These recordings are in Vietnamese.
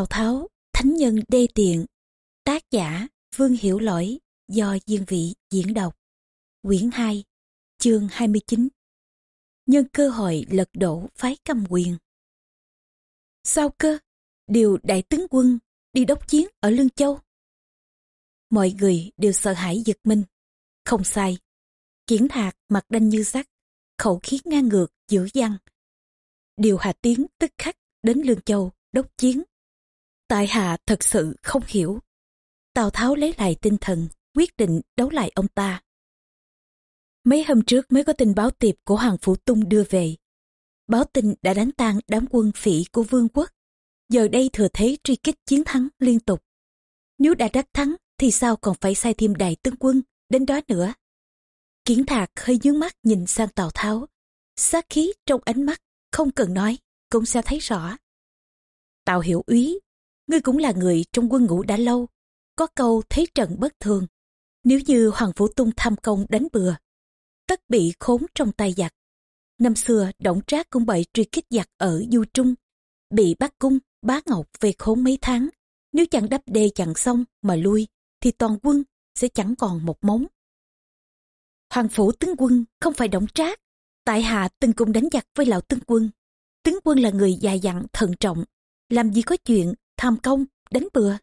Tào Tháo, Thánh Nhân Đê Tiện, tác giả Vương Hiểu Lỗi, do Diên Vị diễn đọc. Quyển 2, chương 29 Nhân cơ hội lật đổ phái cầm quyền. Sao cơ? Điều đại tướng quân đi đốc chiến ở Lương Châu. Mọi người đều sợ hãi giật mình. Không sai. Kiển thạc mặt đanh như sắt, khẩu khí ngang ngược, dữ dằn. Điều Hà Tiến tức khắc đến Lương Châu đốc chiến. Tại hạ thật sự không hiểu. Tào Tháo lấy lại tinh thần, quyết định đấu lại ông ta. Mấy hôm trước mới có tin báo tiệp của Hoàng Phủ Tung đưa về. Báo tin đã đánh tan đám quân phỉ của vương quốc. Giờ đây thừa thế truy kích chiến thắng liên tục. Nếu đã đắc thắng thì sao còn phải sai thêm đại tướng quân đến đó nữa. Kiến thạc hơi nhướng mắt nhìn sang Tào Tháo. Sát khí trong ánh mắt, không cần nói, cũng sẽ thấy rõ. Tào hiểu úy, ngươi cũng là người trong quân ngũ đã lâu. Có câu thấy trận bất thường. Nếu như Hoàng Vũ Tung tham công đánh bừa, tất bị khốn trong tay giặc. Năm xưa, Đổng Trác cũng bị truy kích giặc ở Du Trung, bị bắt cung, bá ngọc về khốn mấy tháng. Nếu chẳng đắp đê chặn xong mà lui, thì toàn quân sẽ chẳng còn một móng. Hoàng phủ tướng quân không phải Đổng Trác. Tại hạ từng cùng đánh giặc với lão tướng quân. Tướng quân là người dài dặn, thận trọng, làm gì có chuyện tham công, đánh bừa.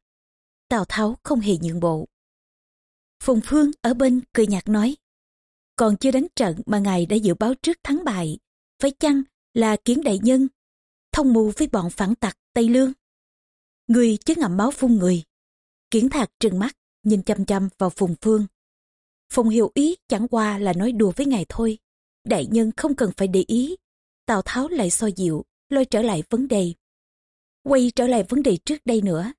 Tào Tháo không hề nhượng bộ. Phùng Phương ở bên cười nhạt nói, còn chưa đánh trận mà ngài đã dự báo trước thắng bại, phải chăng là kiến đại nhân, thông mưu với bọn phản tặc Tây Lương. Người chứ ngậm máu phun người. Kiến thạc trừng mắt, nhìn chăm chăm vào Phùng Phương. Phùng hiểu ý chẳng qua là nói đùa với ngài thôi. Đại nhân không cần phải để ý. Tào Tháo lại soi dịu, lôi trở lại vấn đề. Quay trở lại vấn đề trước đây nữa.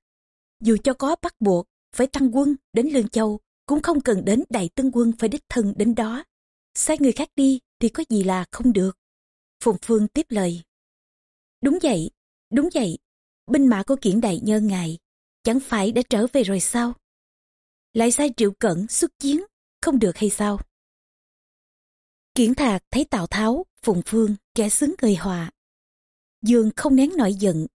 Dù cho có bắt buộc, phải tăng quân đến Lương Châu, cũng không cần đến đại tướng quân phải đích thân đến đó. Sai người khác đi thì có gì là không được. Phùng Phương tiếp lời. Đúng vậy, đúng vậy. Binh mã của kiển đại nhân ngài, chẳng phải đã trở về rồi sao? Lại sai triệu cẩn xuất chiến, không được hay sao? Kiển thạc thấy Tào Tháo, Phùng Phương, kẻ xứng người hòa. Dương không nén nổi giận,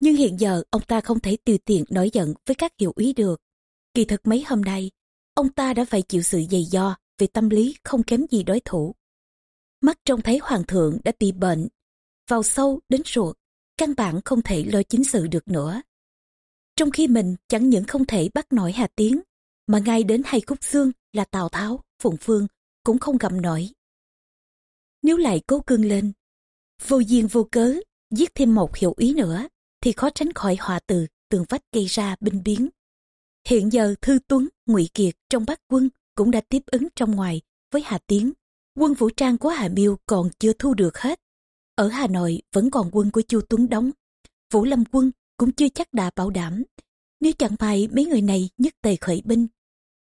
nhưng hiện giờ ông ta không thể tùy tiện nổi giận với các hiệu ý được. Kỳ thực mấy hôm nay, ông ta đã phải chịu sự dày do về tâm lý không kém gì đối thủ. Mắt trông thấy hoàng thượng đã bị bệnh, vào sâu đến ruột, căn bản không thể lo chính sự được nữa. Trong khi mình chẳng những không thể bắt nổi Hà Tiến, mà ngay đến hai khúc xương là Tào Tháo, Phụng Phương cũng không gặm nổi. Nếu lại cố cương lên, vô duyên vô cớ, giết thêm một hiệu ý nữa, thì khó tránh khỏi họa từ tường vách gây ra binh biến. Hiện giờ Thư Tuấn, ngụy Kiệt trong bắc quân cũng đã tiếp ứng trong ngoài với Hà Tiến. Quân vũ trang của Hà Miêu còn chưa thu được hết. Ở Hà Nội vẫn còn quân của Chu Tuấn đóng. Vũ Lâm quân cũng chưa chắc đã bảo đảm. Nếu chẳng may mấy người này nhất tề khởi binh,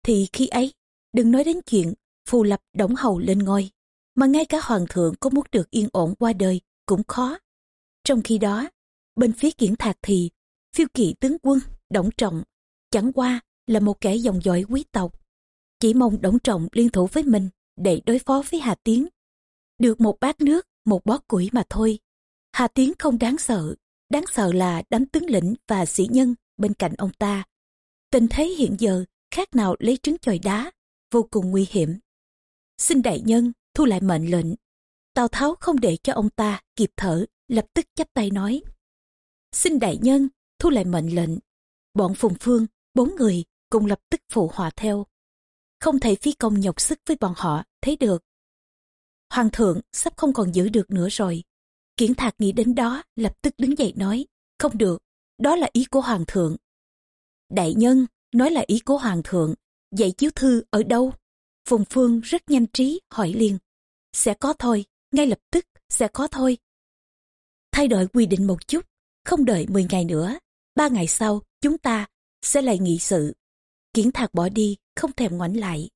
thì khi ấy, đừng nói đến chuyện phù lập đổng hầu lên ngôi, mà ngay cả hoàng thượng có muốn được yên ổn qua đời cũng khó. Trong khi đó, bên phía kiển thạc thì, phiêu kỵ tướng quân, đổng trọng, chẳng qua là một kẻ dòng dõi quý tộc. Chỉ mong đổng trọng liên thủ với mình để đối phó với hà tiến. Được một bát nước, một bó củi mà thôi. Hà tiến không đáng sợ đáng sợ là đám tướng lĩnh và sĩ nhân bên cạnh ông ta. Tình thế hiện giờ khác nào lấy trứng chọi đá, vô cùng nguy hiểm. Xin đại nhân thu lại mệnh lệnh. Tào tháo không để cho ông ta kịp thở, lập tức chắp tay nói xin đại nhân, thu lại mệnh lệnh. Bọn phùng phương, bốn người, cùng lập tức phụ họa theo. Không thể phi công nhọc sức với bọn họ, thấy được. Hoàng thượng sắp không còn giữ được nữa rồi. Kiển thạc nghĩ đến đó, lập tức đứng dậy nói, không được, đó là ý của hoàng thượng. Đại nhân, nói là ý của hoàng thượng, dạy chiếu thư ở đâu? Phùng phương rất nhanh trí hỏi liền. Sẽ có thôi, ngay lập tức, sẽ có thôi. Thay đổi quy định một chút không đợi 10 ngày nữa, ba ngày sau chúng ta sẽ lại nghị sự. Kiến thạc bỏ đi, không thèm ngoảnh lại.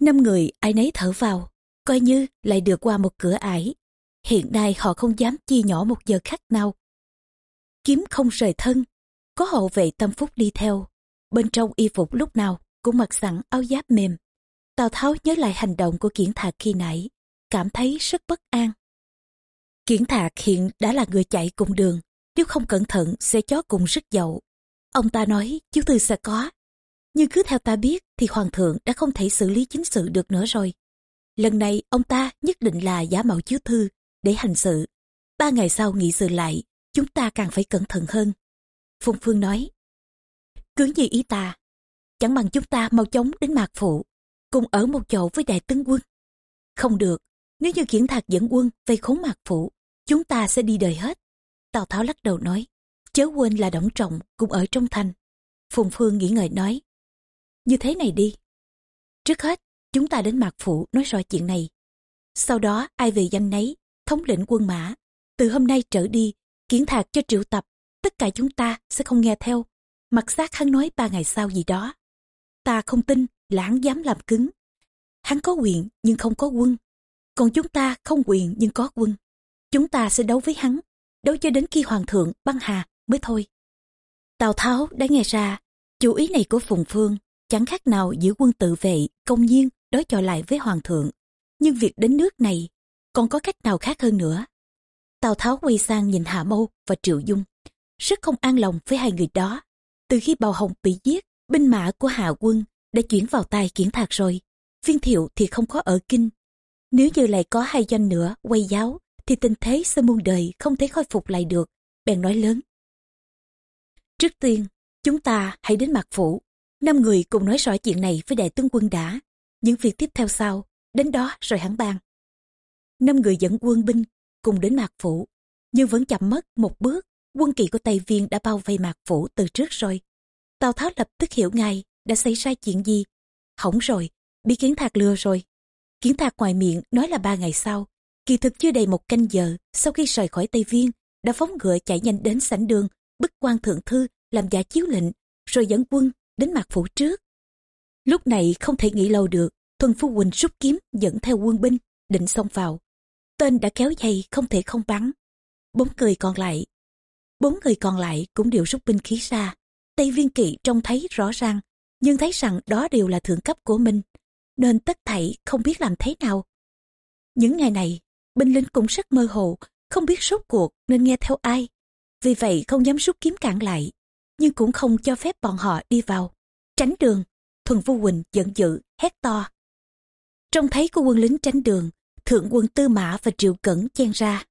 Năm người ai nấy thở vào, coi như lại được qua một cửa ải. Hiện nay họ không dám chia nhỏ một giờ khác nào. Kiếm không rời thân, có hậu vệ tâm phúc đi theo. Bên trong y phục lúc nào cũng mặc sẵn áo giáp mềm. Tào Tháo nhớ lại hành động của Kiển Thạc khi nãy, cảm thấy rất bất an. Kiển Thạc hiện đã là người chạy cùng đường, nếu không cẩn thận sẽ chó cùng rất dậu. Ông ta nói chiếu thư sẽ có. Nhưng cứ theo ta biết thì hoàng thượng đã không thể xử lý chính sự được nữa rồi. Lần này ông ta nhất định là giả mạo chiếu thư để hành sự. Ba ngày sau nghị sự lại, chúng ta càng phải cẩn thận hơn. Phùng Phương nói, cứ như ý ta, chẳng bằng chúng ta mau chóng đến mạc phụ, cùng ở một chỗ với đại tướng quân. Không được, nếu như kiển thạc dẫn quân vây khốn mạc phụ, chúng ta sẽ đi đời hết. Tào Tháo lắc đầu nói, chớ quên là đổng trọng cũng ở trong thành. Phùng Phương nghĩ ngợi nói, như thế này đi. Trước hết, chúng ta đến mạc phụ nói rõ chuyện này. Sau đó ai về danh nấy, thống lĩnh quân mã. Từ hôm nay trở đi, kiến thạc cho triệu tập, tất cả chúng ta sẽ không nghe theo. Mặt xác hắn nói ba ngày sau gì đó. Ta không tin là hắn dám làm cứng. Hắn có quyền nhưng không có quân. Còn chúng ta không quyền nhưng có quân. Chúng ta sẽ đấu với hắn, đấu cho đến khi hoàng thượng băng hà mới thôi. Tào Tháo đã nghe ra, chủ ý này của Phùng Phương chẳng khác nào giữ quân tự vệ, công nhiên đối chọi lại với hoàng thượng. Nhưng việc đến nước này còn có cách nào khác hơn nữa. Tào Tháo quay sang nhìn Hạ Mâu và Triệu Dung, rất không an lòng với hai người đó. Từ khi Bào Hồng bị giết, binh mã của Hạ quân đã chuyển vào tay kiển thạc rồi. Viên thiệu thì không có ở kinh. Nếu như lại có hai doanh nữa quay giáo, thì tình thế sơ muôn đời không thể khôi phục lại được. Bèn nói lớn. Trước tiên, chúng ta hãy đến mặt phủ. Năm người cùng nói rõ chuyện này với đại tướng quân đã. Những việc tiếp theo sau, đến đó rồi hắn bàn. năm người dẫn quân binh cùng đến mạc phủ nhưng vẫn chậm mất một bước quân kỳ của tây viên đã bao vây mạc phủ từ trước rồi tào tháo lập tức hiểu ngay đã xảy ra chuyện gì hỏng rồi bị kiến thạc lừa rồi kiến thạc ngoài miệng nói là ba ngày sau kỳ thực chưa đầy một canh giờ sau khi rời khỏi tây viên đã phóng ngựa chạy nhanh đến sảnh đường bức quan thượng thư làm giả chiếu lệnh rồi dẫn quân đến mặt phủ trước lúc này không thể nghĩ lâu được thuần phu quỳnh rút kiếm dẫn theo quân binh định xông vào tên đã kéo dây không thể không bắn. Bốn người còn lại, bốn người còn lại cũng đều rút binh khí ra. Tây viên kỵ trông thấy rõ ràng, nhưng thấy rằng đó đều là thượng cấp của mình, nên tất thảy không biết làm thế nào. Những ngày này, binh lính cũng rất mơ hồ, không biết rốt cuộc nên nghe theo ai. Vì vậy không dám rút kiếm cản lại, nhưng cũng không cho phép bọn họ đi vào. Tránh đường, Thuần Vu Quỳnh giận dữ, hét to. Trông thấy của quân lính tránh đường, thượng quân tư mã và triệu cẩn chen ra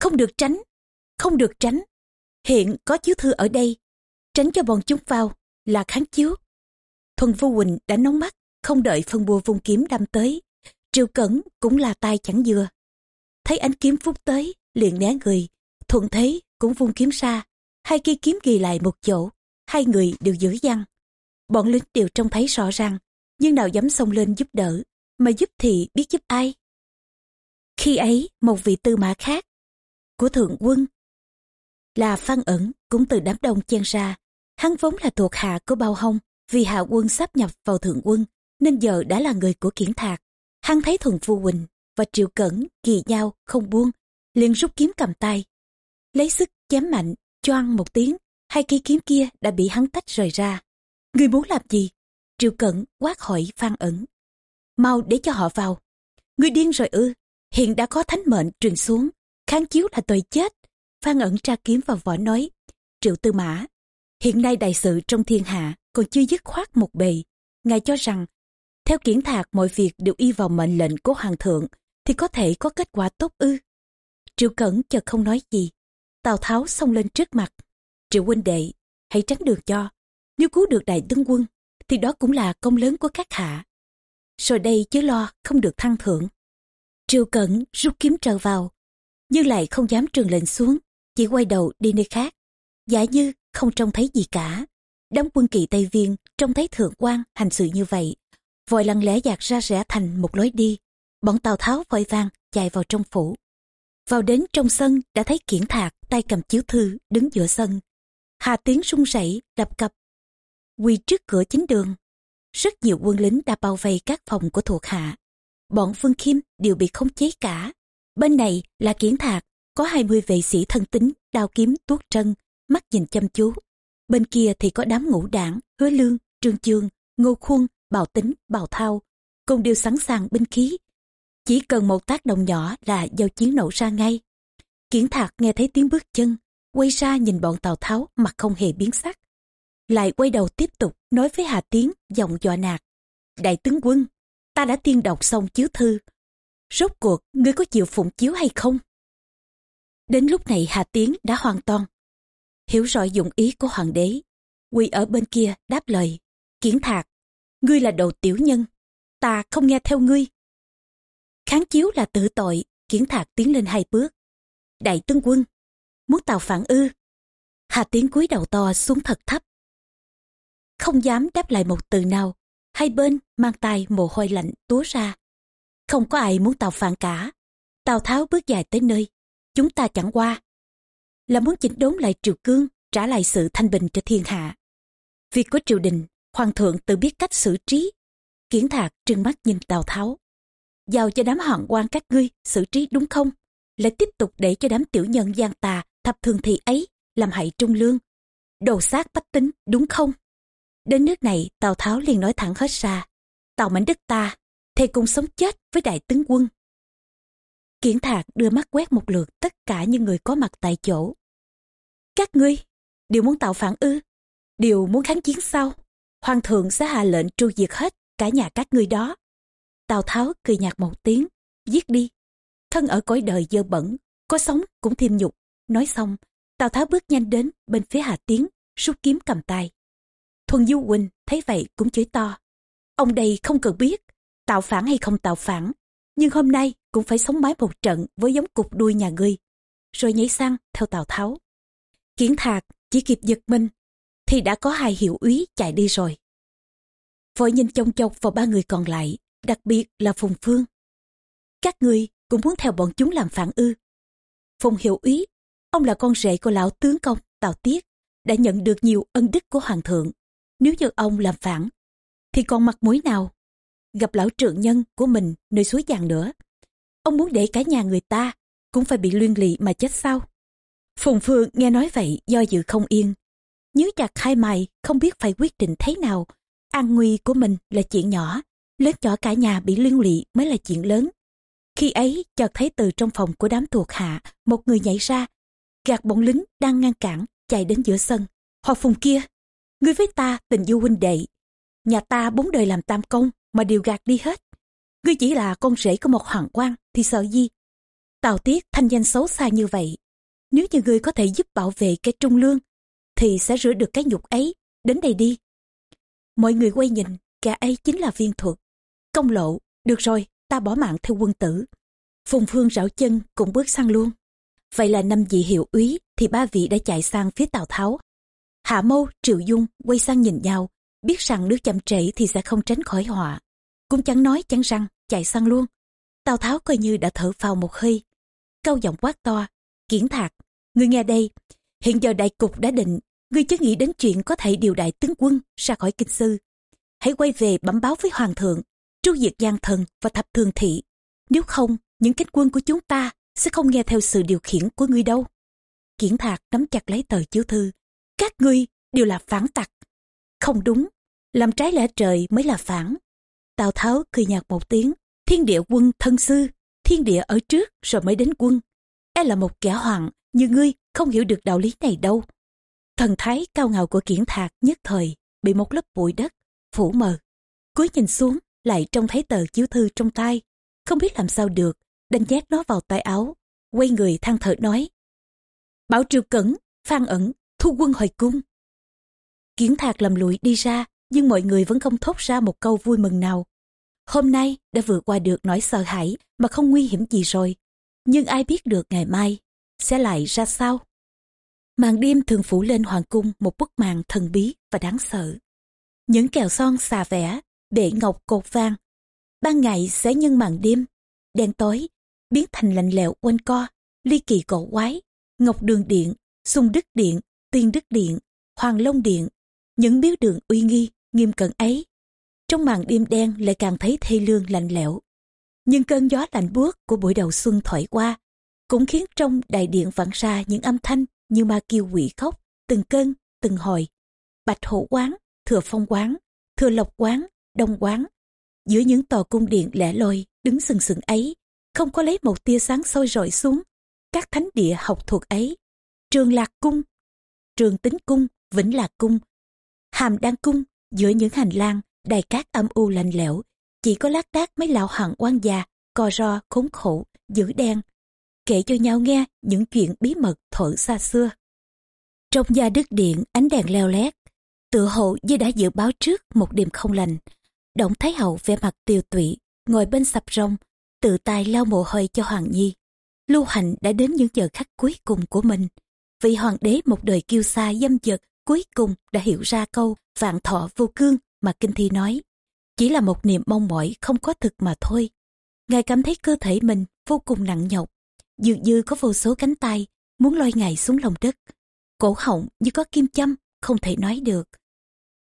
không được tránh không được tránh hiện có chiếu thư ở đây tránh cho bọn chúng vào là kháng chiếu thuần vu quỳnh đã nóng mắt không đợi phân bùa vung kiếm đâm tới triệu cẩn cũng là tay chẳng dừa thấy ánh kiếm phút tới liền né người. Thuận thế cũng vung kiếm ra. Hai cây kiếm ghi lại một chỗ. Hai người đều giữ văn bọn lính đều trông thấy rõ ràng. Nhưng nào dám xông lên giúp đỡ. Mà giúp thì biết giúp ai? Khi ấy, một vị tư mã khác. Của thượng quân. Là Phan ẩn cũng từ đám đông chen ra. Hắn vốn là thuộc hạ của bao hông vì hạ quân sắp nhập vào thượng quân nên giờ đã là người của kiển thạc. Hắn thấy thuần phu huỳnh và triệu cẩn, kỳ nhau không buông, liền rút kiếm cầm tay. Lấy sức chém mạnh, choang một tiếng, hai cây kiếm kia đã bị hắn tách rời ra. Người muốn làm gì? Triệu cẩn quát hỏi phan ẩn. Mau để cho họ vào. Người điên rồi ư? Hiện đã có thánh mệnh truyền xuống, kháng chiếu là tội chết. Phan ẩn tra kiếm vào vỏ nói, triệu tư mã, hiện nay đại sự trong thiên hạ còn chưa dứt khoát một bề. Ngài cho rằng, theo kiển thạc mọi việc đều y vào mệnh lệnh của hoàng thượng thì có thể có kết quả tốt ư triệu cẩn chợt không nói gì tào tháo xông lên trước mặt triệu huynh đệ hãy tránh đường cho nếu cứu được đại tướng quân thì đó cũng là công lớn của các hạ rồi đây chứ lo không được thăng thưởng Triệu Cẩn rút kiếm trở vào, nhưng lại không dám trường lệnh xuống, chỉ quay đầu đi nơi khác. Giả như không trông thấy gì cả. Đám quân kỳ Tây Viên trông thấy thượng quan hành sự như vậy, vội lặng lẽ dạt ra rẽ thành một lối đi. Bọn Tào Tháo vội vàng chạy vào trong phủ. Vào đến trong sân đã thấy kiển thạc tay cầm chiếu thư đứng giữa sân. Hà tiếng rung rẩy lập cập. Quỳ trước cửa chính đường. Rất nhiều quân lính đã bao vây các phòng của thuộc hạ bọn Vương Kim đều bị khống chế cả. Bên này là Kiển Thạc, có 20 vệ sĩ thân tính, đao kiếm tuốt trân, mắt nhìn chăm chú. Bên kia thì có đám ngũ đảng, hứa lương, trương chương, ngô khuôn, bào tính, bào thao, cùng đều sẵn sàng binh khí. Chỉ cần một tác động nhỏ là giao chiến nổ ra ngay. Kiển Thạc nghe thấy tiếng bước chân, quay ra nhìn bọn Tào Tháo mặt không hề biến sắc. Lại quay đầu tiếp tục nói với Hà Tiến giọng dọa nạt. Đại tướng quân, ta đã tiên đọc xong chiếu thư. Rốt cuộc, ngươi có chịu phụng chiếu hay không? Đến lúc này Hà Tiến đã hoàn toàn hiểu rõ dụng ý của hoàng đế. Quỳ ở bên kia đáp lời, kiển thạc, ngươi là đồ tiểu nhân, ta không nghe theo ngươi. Kháng chiếu là tử tội, kiến thạc tiến lên hai bước. Đại tướng quân, muốn tàu phản ư. Hà Tiến cúi đầu to xuống thật thấp. Không dám đáp lại một từ nào, hai bên mang tay mồ hôi lạnh túa ra. Không có ai muốn tàu phản cả. Tào Tháo bước dài tới nơi, chúng ta chẳng qua. Là muốn chỉnh đốn lại triều cương, trả lại sự thanh bình cho thiên hạ. Việc của triều đình, hoàng thượng tự biết cách xử trí. kiến thạc trừng mắt nhìn Tào Tháo. Giao cho đám hoàng quan các ngươi xử trí đúng không? Lại tiếp tục để cho đám tiểu nhân gian tà thập thường thị ấy làm hại trung lương. Đồ sát bách tính đúng không? Đến nước này Tào Tháo liền nói thẳng hết ra. Tào mảnh đất ta, thề cùng sống chết với đại tướng quân. Kiển thạc đưa mắt quét một lượt tất cả những người có mặt tại chỗ. Các ngươi, đều muốn tạo phản ư? Đều muốn kháng chiến sao? Hoàng thượng sẽ hạ lệnh tru diệt hết cả nhà các ngươi đó. Tào Tháo cười nhạt một tiếng, giết đi. Thân ở cõi đời dơ bẩn, có sống cũng thêm nhục. Nói xong, Tào Tháo bước nhanh đến bên phía Hà Tiến, rút kiếm cầm tay. Thuần Du Quỳnh thấy vậy cũng chửi to. Ông đây không cần biết, tạo phản hay không tạo phản, nhưng hôm nay cũng phải sống mái một trận với giống cục đuôi nhà ngươi. Rồi nhảy sang theo Tào Tháo. Kiến thạc chỉ kịp giật mình, thì đã có hai hiệu úy chạy đi rồi. Vội nhìn chông chọc vào ba người còn lại, đặc biệt là Phùng Phương. Các người cũng muốn theo bọn chúng làm phản ư. Phùng hiệu úy, ông là con rể của lão tướng công Tào Tiết, đã nhận được nhiều ân đức của Hoàng thượng. Nếu như ông làm phản, thì còn mặt mũi nào gặp lão trượng nhân của mình nơi suối vàng nữa. Ông muốn để cả nhà người ta cũng phải bị luyên lị mà chết sao? Phùng Phương nghe nói vậy do dự không yên. Nhớ chặt hai mày không biết phải quyết định thế nào. An nguy của mình là chuyện nhỏ, lớn cho cả nhà bị liên lụy mới là chuyện lớn. Khi ấy chợt thấy từ trong phòng của đám thuộc hạ một người nhảy ra, gạt bọn lính đang ngăn cản chạy đến giữa sân. Họ Phùng kia, ngươi với ta tình du huynh đệ. Nhà ta bốn đời làm tam công mà đều gạt đi hết. Ngươi chỉ là con rể của một hoàng quan thì sợ gì? Tào Tiết thanh danh xấu xa như vậy. Nếu như ngươi có thể giúp bảo vệ cái trung lương thì sẽ rửa được cái nhục ấy. Đến đây đi. Mọi người quay nhìn, kẻ ấy chính là viên thuật. Công lộ, được rồi, ta bỏ mạng theo quân tử. Phùng Phương rảo chân cũng bước sang luôn. Vậy là năm vị hiệu úy thì ba vị đã chạy sang phía Tào Tháo. Hạ Mâu, Triệu Dung quay sang nhìn nhau, biết rằng nước chậm trễ thì sẽ không tránh khỏi họa. Cũng chẳng nói chẳng răng, chạy sang luôn. Tào Tháo coi như đã thở vào một hơi. cao giọng quát to, kiển thạc, người nghe đây, hiện giờ đại cục đã định, ngươi chớ nghĩ đến chuyện có thể điều đại tướng quân ra khỏi kinh sư. Hãy quay về bẩm báo với hoàng thượng, tru diệt gian thần và thập thường thị. Nếu không, những cánh quân của chúng ta sẽ không nghe theo sự điều khiển của ngươi đâu. Kiển thạc nắm chặt lấy tờ chiếu thư. Các ngươi đều là phản tặc. Không đúng, làm trái lẽ trời mới là phản. Tào Tháo cười nhạt một tiếng, thiên địa quân thân sư, thiên địa ở trước rồi mới đến quân. E là một kẻ hoàng, như ngươi không hiểu được đạo lý này đâu. Thần thái cao ngạo của kiển thạc nhất thời bị một lớp bụi đất phủ mờ. cuối nhìn xuống lại trông thấy tờ chiếu thư trong tay, không biết làm sao được, đành nhét nó vào tay áo, quay người than thở nói. Bảo triều cẩn, phan ẩn, thu quân hồi cung. Kiến thạc lầm lụi đi ra, nhưng mọi người vẫn không thốt ra một câu vui mừng nào. Hôm nay đã vượt qua được nỗi sợ hãi mà không nguy hiểm gì rồi. Nhưng ai biết được ngày mai sẽ lại ra sao? Màn đêm thường phủ lên hoàng cung một bức màn thần bí và đáng sợ. Những kèo son xà vẽ, bệ ngọc cột vàng Ban ngày sẽ nhân màn đêm, đen tối, biến thành lạnh lẽo quanh co, ly kỳ cổ quái, ngọc đường điện, sung đức điện, tiên đức điện, hoàng long điện, những biếu đường uy nghi, nghiêm cẩn ấy. Trong màn đêm đen lại càng thấy thê lương lạnh lẽo. Nhưng cơn gió lạnh buốt của buổi đầu xuân thổi qua, cũng khiến trong đại điện vẳng ra những âm thanh như ma kêu quỷ khóc, từng cơn, từng hồi. Bạch hổ quán, thừa phong quán, thừa lộc quán, đông quán. Giữa những tòa cung điện lẻ loi, đứng sừng sừng ấy, không có lấy một tia sáng soi rọi xuống. Các thánh địa học thuộc ấy, Trường Lạc Cung, Trường Tính Cung, Vĩnh Lạc Cung, Hàm Đan Cung, giữa những hành lang, đài cát âm u lạnh lẽo, chỉ có lác đác mấy lão hằng oan già, co ro, khốn khổ, dữ đen, kể cho nhau nghe những chuyện bí mật thuở xa xưa. Trong gia đức điện, ánh đèn leo lét, tựa hồ như đã dự báo trước một đêm không lành. Động Thái Hậu vẻ mặt tiều tụy, ngồi bên sập rong, tự tay lau mồ hôi cho Hoàng Nhi. Lưu Hành đã đến những giờ khắc cuối cùng của mình. Vị hoàng đế một đời kiêu xa dâm dật cuối cùng đã hiểu ra câu vạn thọ vô cương mà Kinh Thi nói. Chỉ là một niềm mong mỏi không có thực mà thôi. Ngài cảm thấy cơ thể mình vô cùng nặng nhọc. Dường như có vô số cánh tay muốn lôi ngài xuống lòng đất. Cổ họng như có kim châm, không thể nói được.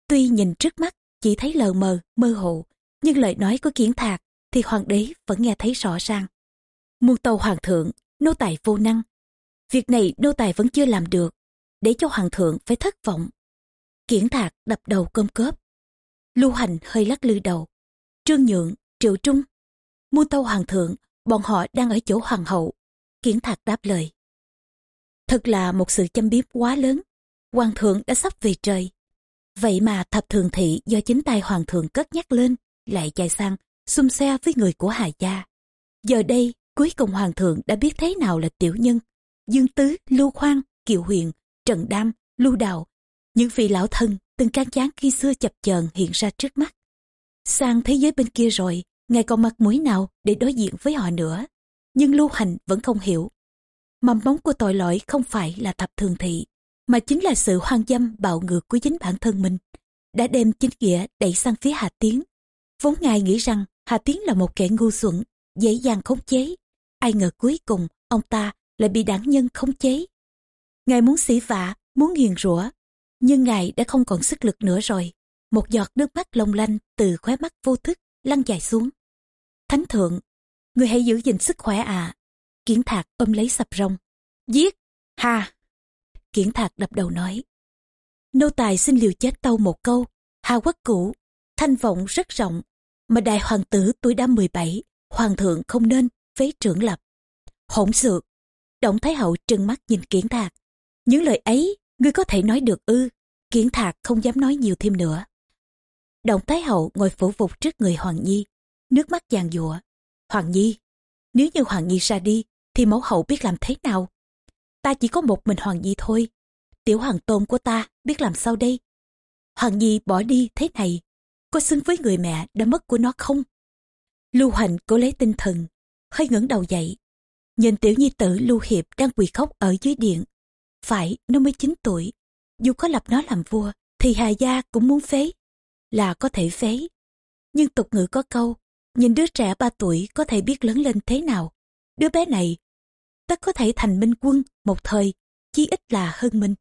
Tuy nhìn trước mắt chỉ thấy lờ mờ, mơ hồ, nhưng lời nói của kiến thạc thì hoàng đế vẫn nghe thấy rõ ràng. Muôn tàu hoàng thượng, nô tài vô năng. Việc này nô tài vẫn chưa làm được, để cho hoàng thượng phải thất vọng. Kiển thạc đập đầu cơm cớp. Lưu hành hơi lắc lư đầu. Trương Nhượng, Triệu Trung. Muôn tàu hoàng thượng, bọn họ đang ở chỗ hoàng hậu. Kiển thạc đáp lời. Thật là một sự châm biếm quá lớn. Hoàng thượng đã sắp về trời. Vậy mà thập thường thị do chính tay hoàng thượng cất nhắc lên, lại chạy sang, xung xe với người của Hà Gia. Giờ đây, cuối cùng hoàng thượng đã biết thế nào là tiểu nhân. Dương Tứ, Lưu Khoan, Kiều Huyền, Trần Đam, Lưu Đào, những vị lão thân từng can chán khi xưa chập chờn hiện ra trước mắt. Sang thế giới bên kia rồi, ngài còn mặt mũi nào để đối diện với họ nữa. Nhưng lưu hành vẫn không hiểu. Mầm móng của tội lỗi không phải là thập thường thị, mà chính là sự hoang dâm bạo ngược của chính bản thân mình. Đã đem chính nghĩa đẩy sang phía Hà Tiến. Vốn ngài nghĩ rằng Hà Tiến là một kẻ ngu xuẩn, dễ dàng khống chế. Ai ngờ cuối cùng, ông ta lại bị đảng nhân khống chế. Ngài muốn xỉ vạ, muốn nghiền rủa, nhưng ngài đã không còn sức lực nữa rồi. Một giọt nước mắt long lanh từ khóe mắt vô thức lăn dài xuống. Thánh thượng, người hãy giữ gìn sức khỏe à. Kiến thạc ôm lấy sập rong. Giết! Hà! Kiển thạc đập đầu nói. Nô tài xin liều chết tâu một câu. Hà quốc cũ, thanh vọng rất rộng. Mà đại hoàng tử tuổi đã 17, hoàng thượng không nên phế trưởng lập. Hỗn xược! Động Thái Hậu trừng mắt nhìn Kiển Thạc. Những lời ấy, ngươi có thể nói được ư. Kiển Thạc không dám nói nhiều thêm nữa. Động Thái Hậu ngồi phủ phục trước người Hoàng Nhi, nước mắt giàn giụa. Hoàng Nhi, nếu như Hoàng Nhi ra đi, thì mẫu hậu biết làm thế nào? Ta chỉ có một mình Hoàng Nhi thôi. Tiểu hoàng tôn của ta biết làm sao đây? Hoàng Nhi bỏ đi thế này, có xứng với người mẹ đã mất của nó không? Lưu Hành cố lấy tinh thần, hơi ngẩng đầu dậy. Nhìn tiểu nhi tử Lưu Hiệp đang quỳ khóc ở dưới điện. Phải, nó mới 9 tuổi. Dù có lập nó làm vua, thì Hà Gia cũng muốn phế. Là có thể phế. Nhưng tục ngữ có câu, nhìn đứa trẻ 3 tuổi có thể biết lớn lên thế nào. Đứa bé này, tất có thể thành minh quân một thời, chí ít là hơn mình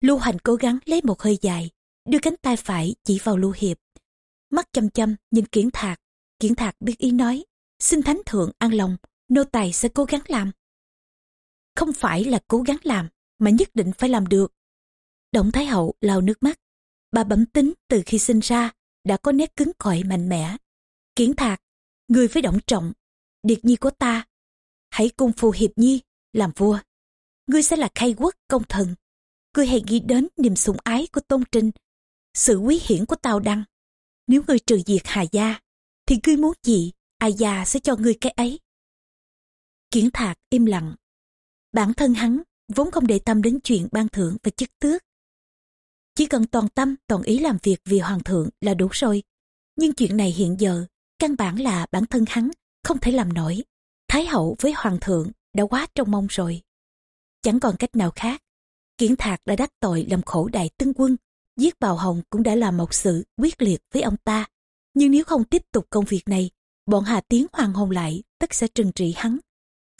Lưu Hành cố gắng lấy một hơi dài, đưa cánh tay phải chỉ vào Lưu Hiệp. Mắt chăm chăm nhìn Kiển Thạc, Kiển Thạc biết ý nói, xin thánh thượng an lòng, nô tài sẽ cố gắng làm. Không phải là cố gắng làm, mà nhất định phải làm được. Động Thái Hậu lau nước mắt. Bà bẩm tính từ khi sinh ra, đã có nét cứng cỏi mạnh mẽ. Kiển thạc, người phải động trọng, điệt nhi của ta. Hãy cùng phù hiệp nhi, làm vua. Ngươi sẽ là khai quốc công thần. Ngươi hãy nghĩ đến niềm sủng ái của Tôn Trinh, sự quý hiển của Tào Đăng. Nếu ngươi trừ diệt Hà Gia, thì ngươi muốn gì, a gia sẽ cho ngươi cái ấy. kiến thạc im lặng. Bản thân hắn vốn không để tâm đến chuyện ban thưởng và chức tước. Chỉ cần toàn tâm, toàn ý làm việc vì hoàng thượng là đủ rồi. Nhưng chuyện này hiện giờ, căn bản là bản thân hắn không thể làm nổi. Thái hậu với hoàng thượng đã quá trông mong rồi. Chẳng còn cách nào khác. Kiển thạc đã đắc tội làm khổ đại tướng quân. Giết bào hồng cũng đã là một sự quyết liệt với ông ta. Nhưng nếu không tiếp tục công việc này, bọn Hà Tiến hoàng hồn lại tất sẽ trừng trị hắn.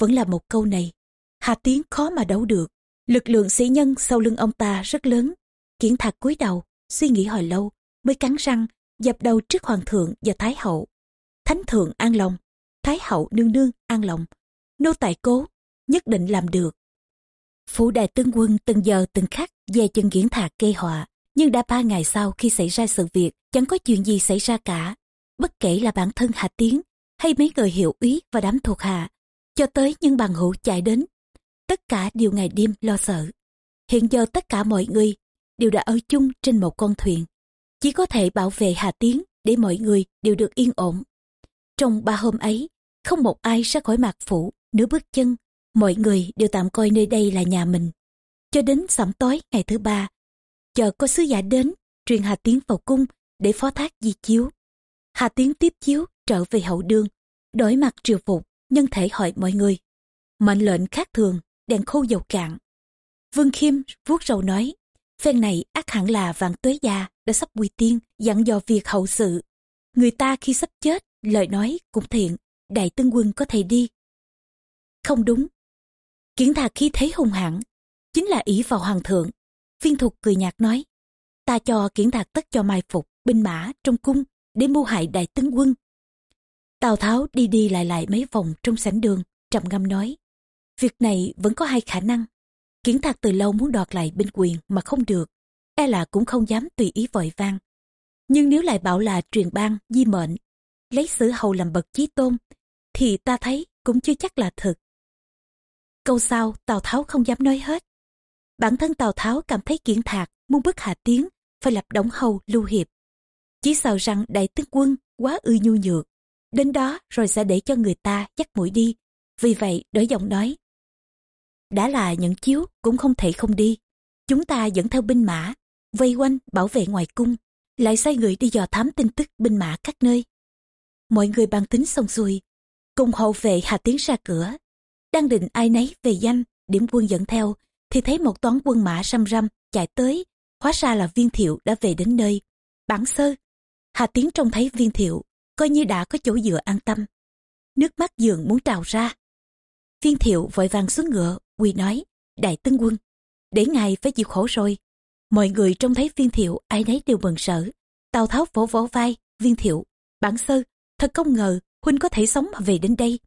Vẫn là một câu này. Hà Tiến khó mà đấu được. Lực lượng sĩ nhân sau lưng ông ta rất lớn. Kiển thạc cúi đầu, suy nghĩ hồi lâu, mới cắn răng, dập đầu trước hoàng thượng và thái hậu. Thánh thượng an lòng, thái hậu nương nương an lòng. Nô tài cố, nhất định làm được. Phủ đại tướng quân từng giờ từng khắc về chân kiển thạc gây họa. Nhưng đã ba ngày sau khi xảy ra sự việc, chẳng có chuyện gì xảy ra cả. Bất kể là bản thân Hà Tiến hay mấy người hiệu úy và đám thuộc hạ, cho tới những bằng hữu chạy đến tất cả đều ngày đêm lo sợ. Hiện giờ tất cả mọi người đều đã ở chung trên một con thuyền. Chỉ có thể bảo vệ Hà Tiến để mọi người đều được yên ổn. Trong ba hôm ấy, không một ai ra khỏi mạc phủ, nửa bước chân. Mọi người đều tạm coi nơi đây là nhà mình. Cho đến sẩm tối ngày thứ ba, chờ có sứ giả đến, truyền Hà Tiến vào cung để phó thác di chiếu. Hà Tiến tiếp chiếu trở về hậu đường đổi mặt triều phục, nhân thể hỏi mọi người. Mệnh lệnh khác thường, đèn khô dầu cạn. Vương Khiêm vuốt râu nói, phen này ác hẳn là vạn tuế gia đã sắp quy tiên, dặn dò việc hậu sự. Người ta khi sắp chết, lời nói cũng thiện, đại tướng quân có thể đi. Không đúng. Kiến tha khí thế hung hãn, chính là ý vào hoàng thượng. Viên thục cười nhạt nói, ta cho kiến thạc tất cho mai phục binh mã trong cung để mưu hại đại tướng quân. Tào Tháo đi đi lại lại mấy vòng trong sảnh đường, trầm ngâm nói. Việc này vẫn có hai khả năng. kiến thạc từ lâu muốn đoạt lại binh quyền mà không được. E là cũng không dám tùy ý vội vang. Nhưng nếu lại bảo là truyền ban, di mệnh, lấy sử hầu làm bậc chí tôn, thì ta thấy cũng chưa chắc là thực. Câu sau Tào Tháo không dám nói hết. Bản thân Tào Tháo cảm thấy kiển thạc muốn bức hạ tiếng, phải lập đóng hầu lưu hiệp. Chỉ sợ rằng đại tướng quân quá ư nhu nhược. Đến đó rồi sẽ để cho người ta dắt mũi đi. Vì vậy đổi giọng nói. Đã là những chiếu cũng không thể không đi. Chúng ta dẫn theo binh mã, vây quanh bảo vệ ngoài cung, lại sai người đi dò thám tin tức binh mã các nơi. Mọi người bàn tính xong xuôi, cùng hậu vệ hạ tiến ra cửa. Đang định ai nấy về danh, điểm quân dẫn theo, thì thấy một toán quân mã răm răm chạy tới, hóa ra là viên thiệu đã về đến nơi. Bản sơ, Hà Tiến trông thấy viên thiệu, coi như đã có chỗ dựa an tâm. Nước mắt dường muốn trào ra. Viên thiệu vội vàng xuống ngựa, quỳ nói, đại tướng quân, để ngài phải chịu khổ rồi. Mọi người trông thấy viên thiệu ai nấy đều mừng sở. Tào Tháo vỗ vỗ vai, viên thiệu, bản sơ, thật không ngờ huynh có thể sống mà về đến đây.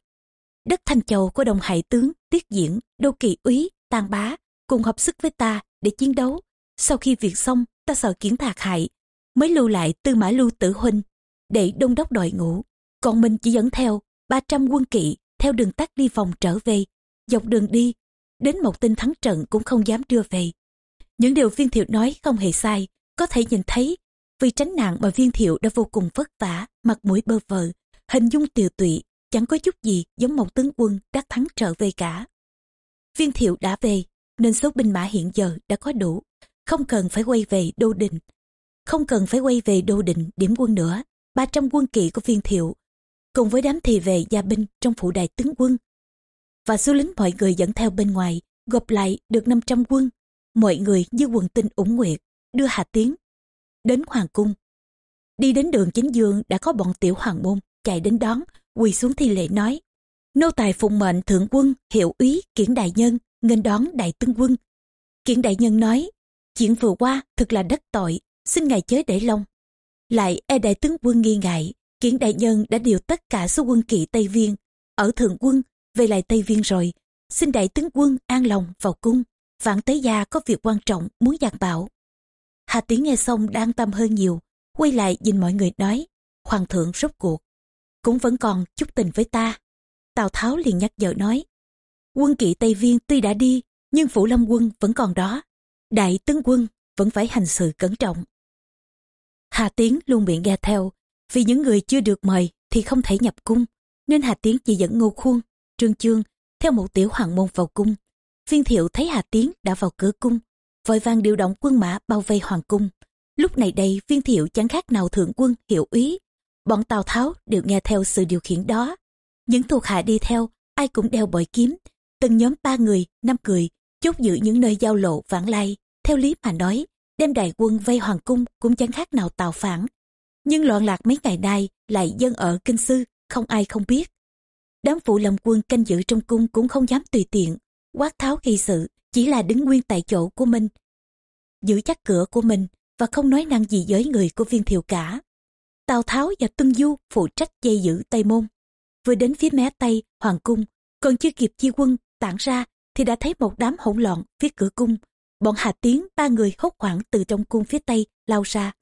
Đất Thanh Châu của đồng hải tướng, tiết diễn, đô kỳ úy, tàn bá, cùng hợp sức với ta để chiến đấu. Sau khi việc xong, ta sợ kiến thạc hại, mới lưu lại tư mã lưu tử huynh để đông đốc đội ngũ. Còn mình chỉ dẫn theo 300 quân kỵ theo đường tắt đi vòng trở về. Dọc đường đi, đến một tin thắng trận cũng không dám đưa về. Những điều viên thiệu nói không hề sai, có thể nhìn thấy vì tránh nạn mà viên thiệu đã vô cùng vất vả, mặt mũi bơ vờ, hình dung tiều tụy, chẳng có chút gì giống một tướng quân đắc thắng trở về cả. Viên thiệu đã về, nên số binh mã hiện giờ đã có đủ, không cần phải quay về đô đình. Không cần phải quay về đô định điểm quân nữa, 300 quân kỵ của viên thiệu, cùng với đám thị vệ gia binh trong phủ đại tướng quân. Và số lính mọi người dẫn theo bên ngoài, gộp lại được 500 quân. Mọi người như quần tinh ủng nguyệt, đưa Hà Tiến đến Hoàng Cung. Đi đến đường chính dương đã có bọn tiểu hoàng môn chạy đến đón, quỳ xuống thi lễ nói. Nô tài phụng mệnh thượng quân, hiệu úy, kiển đại nhân, nghênh đón đại tướng quân. Kiển đại nhân nói, chuyện vừa qua thực là đất tội, xin ngài chớ để lòng. Lại e đại tướng quân nghi ngại, kiển đại nhân đã điều tất cả số quân kỵ Tây Viên, ở thượng quân, về lại Tây Viên rồi. Xin đại tướng quân an lòng vào cung, vạn tế gia có việc quan trọng muốn dặn bảo. Hà Tiến nghe xong đang tâm hơn nhiều, quay lại nhìn mọi người nói, hoàng thượng rốt cuộc, cũng vẫn còn chút tình với ta. Tào Tháo liền nhắc nhở nói, quân kỵ Tây Viên tuy đã đi, nhưng Phủ Lâm quân vẫn còn đó. Đại tướng quân vẫn phải hành sự cẩn trọng. Hà Tiến luôn miệng nghe theo, vì những người chưa được mời thì không thể nhập cung, nên Hà Tiến chỉ dẫn Ngô Khuôn, Trương Chương theo một tiểu hoàng môn vào cung. Viên thiệu thấy Hà Tiến đã vào cửa cung, vội vàng điều động quân mã bao vây hoàng cung. Lúc này đây viên thiệu chẳng khác nào thượng quân hiệu úy. Bọn Tào Tháo đều nghe theo sự điều khiển đó. Những thuộc hạ đi theo, ai cũng đeo bội kiếm. Từng nhóm ba người, năm người, chốt giữ những nơi giao lộ vãng lai. Theo lý mà nói, đem đại quân vây hoàng cung cũng chẳng khác nào tào phản. Nhưng loạn lạc mấy ngày nay lại dân ở kinh sư, không ai không biết. Đám phụ lòng quân canh giữ trong cung cũng không dám tùy tiện, quát tháo gây sự, chỉ là đứng nguyên tại chỗ của mình. Giữ chắc cửa của mình và không nói năng gì với người của viên thiệu cả. Tào Tháo và Tuân Du phụ trách dây giữ Tây Môn. Vừa đến phía mé Tây, Hoàng Cung, còn chưa kịp chia quân, tản ra, thì đã thấy một đám hỗn loạn phía cửa cung. Bọn Hà Tiến, ba người hốt hoảng từ trong cung phía Tây, lao ra.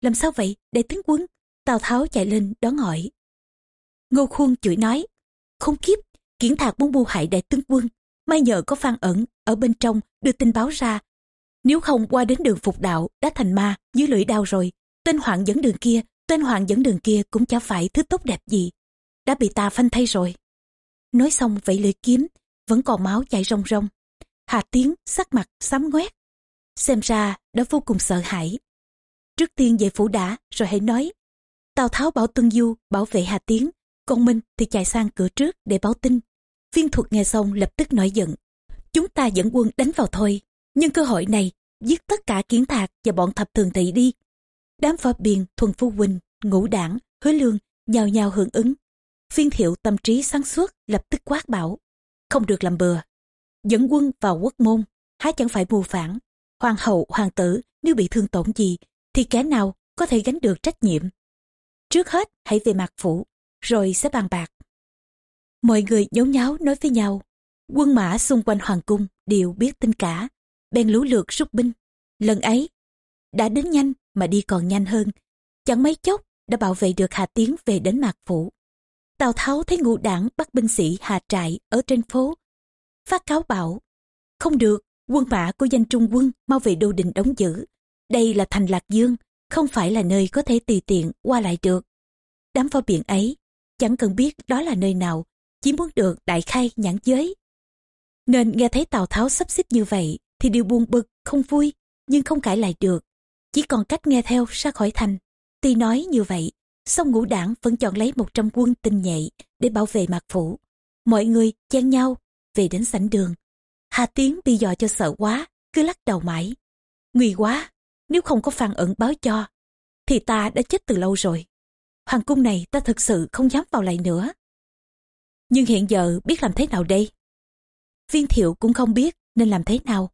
Làm sao vậy, đại tướng quân? Tào Tháo chạy lên đón hỏi. Ngô Khuôn chửi nói, không kiếp, kiển thạc muốn bu hại đại tướng quân, may nhờ có phan ẩn ở bên trong đưa tin báo ra. Nếu không qua đến đường phục đạo đã thành ma dưới lưỡi đao rồi. Tên hoạn dẫn đường kia, tên hoạn dẫn đường kia cũng chả phải thứ tốt đẹp gì. Đã bị ta phanh thay rồi. Nói xong vẫy lưỡi kiếm, vẫn còn máu chảy rong rong. Hà Tiến sắc mặt xám ngoét. Xem ra đã vô cùng sợ hãi. Trước tiên về phủ đã rồi hãy nói. Tào Tháo bảo Tuân Du bảo vệ Hà Tiến, còn Minh thì chạy sang cửa trước để báo tin. Viên thuật nghe xong lập tức nổi giận. Chúng ta dẫn quân đánh vào thôi, nhưng cơ hội này giết tất cả kiến thạc và bọn thập thường thị đi. Đám phó biên, thuần phu huynh, ngũ đảng, hứa lương, nhào nhào hưởng ứng. Viên thiệu tâm trí sáng suốt lập tức quát bảo. Không được làm bừa. Dẫn quân vào quốc môn, há chẳng phải mưu phản. Hoàng hậu, hoàng tử nếu bị thương tổn gì thì kẻ nào có thể gánh được trách nhiệm. Trước hết hãy về mặt phủ, rồi sẽ bàn bạc. Mọi người nhốn nháo nói với nhau. Quân mã xung quanh hoàng cung đều biết tin cả. Bèn lũ lượt rút binh. Lần ấy, đã đến nhanh mà đi còn nhanh hơn. Chẳng mấy chốc đã bảo vệ được Hà Tiến về đến mạc phủ. Tào Tháo thấy ngũ đảng bắt binh sĩ Hà Trại ở trên phố. Phát cáo bảo, không được, quân mã của danh trung quân mau về đô đình đóng giữ. Đây là thành Lạc Dương, không phải là nơi có thể tùy tiện qua lại được. Đám phao biển ấy, chẳng cần biết đó là nơi nào, chỉ muốn được đại khai nhãn giới. Nên nghe thấy Tào Tháo sắp xếp như vậy thì đều buồn bực, không vui, nhưng không cãi lại được. Chỉ còn cách nghe theo ra khỏi thành. Tuy nói như vậy, song ngũ đảng vẫn chọn lấy 100 quân tinh nhạy để bảo vệ mạc phủ. Mọi người chen nhau về đến sảnh đường. Hà Tiến bị dò cho sợ quá, cứ lắc đầu mãi. Nguy quá, nếu không có phản ẩn báo cho, thì ta đã chết từ lâu rồi. Hoàng cung này ta thực sự không dám vào lại nữa. Nhưng hiện giờ biết làm thế nào đây? Viên thiệu cũng không biết nên làm thế nào.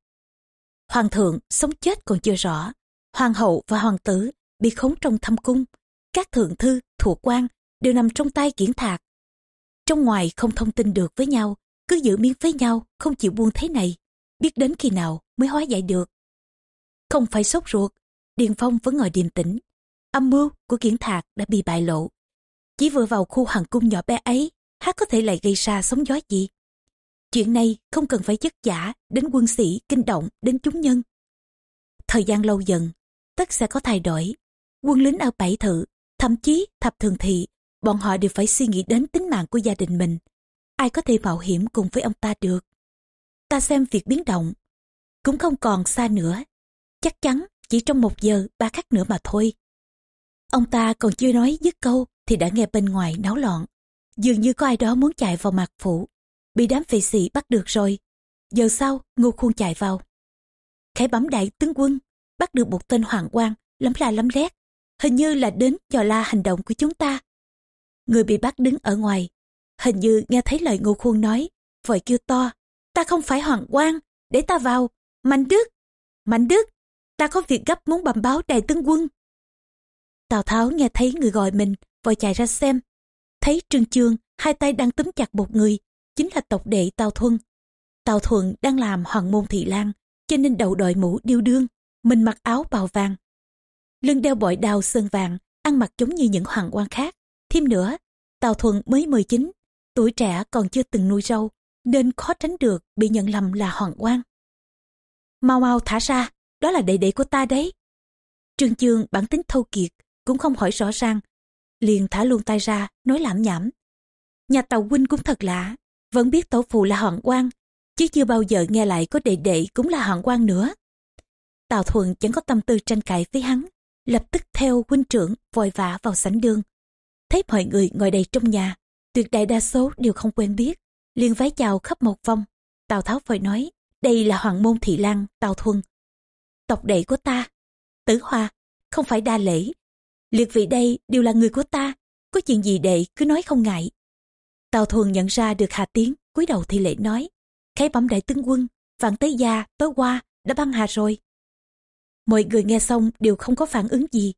Hoàng thượng sống chết còn chưa rõ. Hoàng hậu và hoàng tử bị khống trong thâm cung. Các thượng thư, thuộc quan đều nằm trong tay kiển thạc. Trong ngoài không thông tin được với nhau, cứ giữ miếng với nhau, không chịu buông thế này. Biết đến khi nào mới hóa giải được. Không phải sốt ruột, Điền Phong vẫn ngồi điềm tĩnh. Âm mưu của kiển thạc đã bị bại lộ. Chỉ vừa vào khu hoàng cung nhỏ bé ấy, há có thể lại gây ra sóng gió gì. Chuyện này không cần phải chất giả đến quân sĩ, kinh động, đến chúng nhân. Thời gian lâu dần, tất sẽ có thay đổi. Quân lính ở bảy thự, thậm chí thập thường thị, bọn họ đều phải suy nghĩ đến tính mạng của gia đình mình. Ai có thể mạo hiểm cùng với ông ta được? Ta xem việc biến động, cũng không còn xa nữa. Chắc chắn chỉ trong một giờ, ba khắc nữa mà thôi. Ông ta còn chưa nói dứt câu thì đã nghe bên ngoài náo loạn. Dường như có ai đó muốn chạy vào mặt phủ. Bị đám vệ sĩ bắt được rồi. Giờ sau, ngô khuôn chạy vào. Khải bấm đại tướng quân, bắt được một tên hoàng quan, lắm la lắm lét. Hình như là đến dò la hành động của chúng ta. Người bị bắt đứng ở ngoài. Hình như nghe thấy lời ngô khuôn nói, vội kêu to. Ta không phải hoàng quan, để ta vào. Mạnh Đức! Mạnh Đức! Ta có việc gấp muốn bẩm báo đại tướng quân. Tào Tháo nghe thấy người gọi mình, vội chạy ra xem. Thấy Trương Chương, hai tay đang túm chặt một người, chính là tộc đệ Tào Thuân. Tào Thuận đang làm hoàng môn thị lan cho nên đầu đội mũ điêu đương, mình mặc áo bào vàng. Lưng đeo bội đào sơn vàng, ăn mặc giống như những hoàng quan khác. Thêm nữa, Tào Thuận mới 19, tuổi trẻ còn chưa từng nuôi râu, nên khó tránh được bị nhận lầm là hoàng quan. Mau mau thả ra, đó là đệ đệ của ta đấy. Trương Chương bản tính thâu kiệt, cũng không hỏi rõ ràng. Liền thả luôn tay ra, nói lãm nhảm. Nhà tàu huynh cũng thật lạ, vẫn biết tổ phụ là hoàng quan, chứ chưa bao giờ nghe lại có đệ đệ cũng là hoàng quan nữa. Tào Thuận chẳng có tâm tư tranh cãi với hắn, lập tức theo huynh trưởng vội vã vào sảnh đường. Thấy mọi người ngồi đầy trong nhà, tuyệt đại đa số đều không quen biết, liền vái chào khắp một vòng. Tào Tháo vội nói, đây là hoàng môn thị lang Tào Thuần. Tộc đệ của ta, tử hoa, không phải đa lễ, liệt vị đây đều là người của ta, có chuyện gì đệ cứ nói không ngại. Tào thuần nhận ra được hà tiến, cúi đầu thì lệ nói khái bẩm đại tướng quân, vạn tế gia, tối qua đã băng hà rồi. Mọi người nghe xong đều không có phản ứng gì.